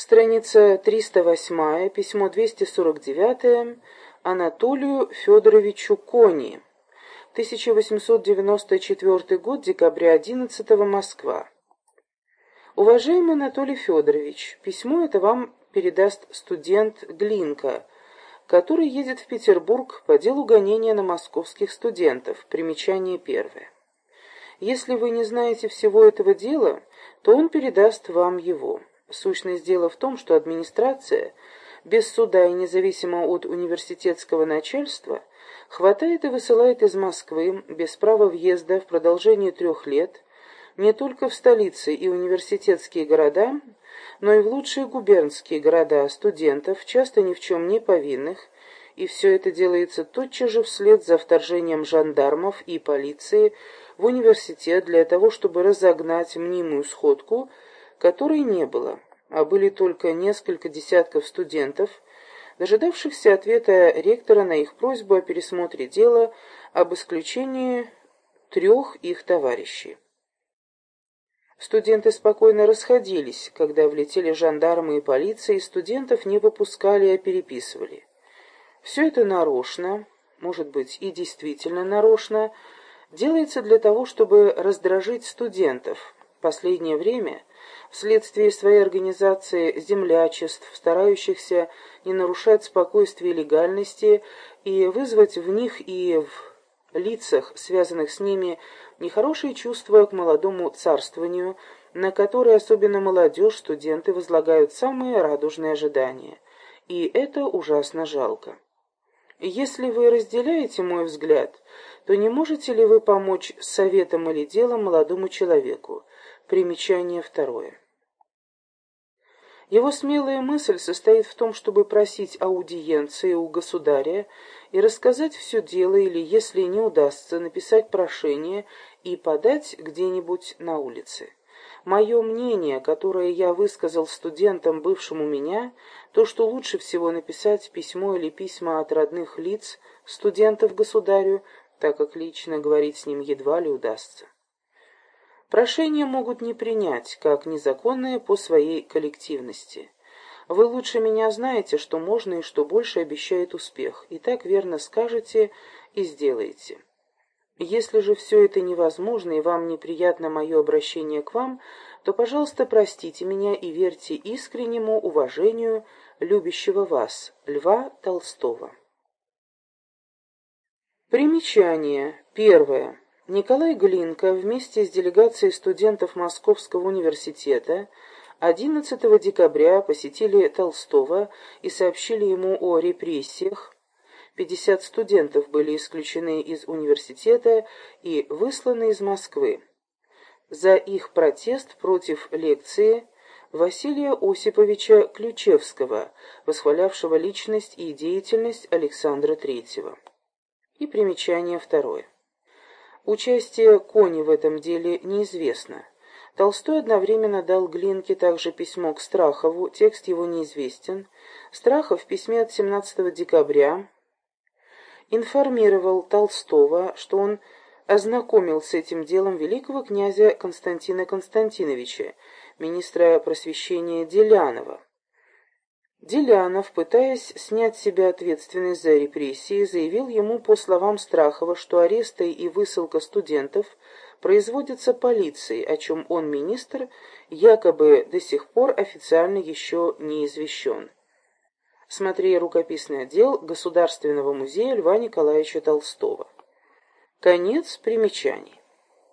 Страница 308, письмо 249 Анатолию Федоровичу Кони. 1894 год, декабря 11 Москва. Уважаемый Анатолий Федорович, письмо это вам передаст студент Глинка, который едет в Петербург по делу гонения на московских студентов. Примечание первое. Если вы не знаете всего этого дела, то он передаст вам его. Сущность дела в том, что администрация, без суда и независимо от университетского начальства, хватает и высылает из Москвы, без права въезда в продолжение трех лет, не только в столицы и университетские города, но и в лучшие губернские города студентов, часто ни в чем не повинных, и все это делается тотчас же вслед за вторжением жандармов и полиции в университет для того, чтобы разогнать мнимую сходку, которой не было, а были только несколько десятков студентов, дожидавшихся ответа ректора на их просьбу о пересмотре дела об исключении трех их товарищей. Студенты спокойно расходились, когда влетели жандармы и полиция, и студентов не выпускали, а переписывали. Все это нарочно, может быть и действительно нарочно, делается для того, чтобы раздражить студентов. Последнее время вследствие своей организации землячеств, старающихся не нарушать спокойствие и легальности и вызвать в них и в лицах, связанных с ними, нехорошие чувства к молодому царствованию, на которое особенно молодежь, студенты возлагают самые радужные ожидания. И это ужасно жалко. Если вы разделяете мой взгляд, то не можете ли вы помочь советом или делом молодому человеку? Примечание второе. Его смелая мысль состоит в том, чтобы просить аудиенции у государя и рассказать все дело, или, если не удастся, написать прошение и подать где-нибудь на улице. Мое мнение, которое я высказал студентам, бывшим у меня, то, что лучше всего написать письмо или письма от родных лиц студентов государю, так как лично говорить с ним едва ли удастся. Прошение могут не принять, как незаконное по своей коллективности. Вы лучше меня знаете, что можно и что больше обещает успех, и так верно скажете и сделаете. Если же все это невозможно и вам неприятно мое обращение к вам, то, пожалуйста, простите меня и верьте искреннему уважению любящего вас, Льва Толстого. Примечание. Первое. Николай Глинка вместе с делегацией студентов Московского университета 11 декабря посетили Толстого и сообщили ему о репрессиях. 50 студентов были исключены из университета и высланы из Москвы. За их протест против лекции Василия Осиповича Ключевского, восхвалявшего личность и деятельность Александра III. И примечание второе. Участие Кони в этом деле неизвестно. Толстой одновременно дал Глинке также письмо к Страхову, текст его неизвестен. Страхов в письме от 17 декабря информировал Толстого, что он ознакомил с этим делом великого князя Константина Константиновича, министра просвещения Делянова. Делянов, пытаясь снять с себя ответственность за репрессии, заявил ему, по словам Страхова, что аресты и высылка студентов производятся полицией, о чем он, министр, якобы до сих пор официально еще не извещен. Смотри рукописный отдел Государственного музея Льва Николаевича Толстого. Конец примечаний.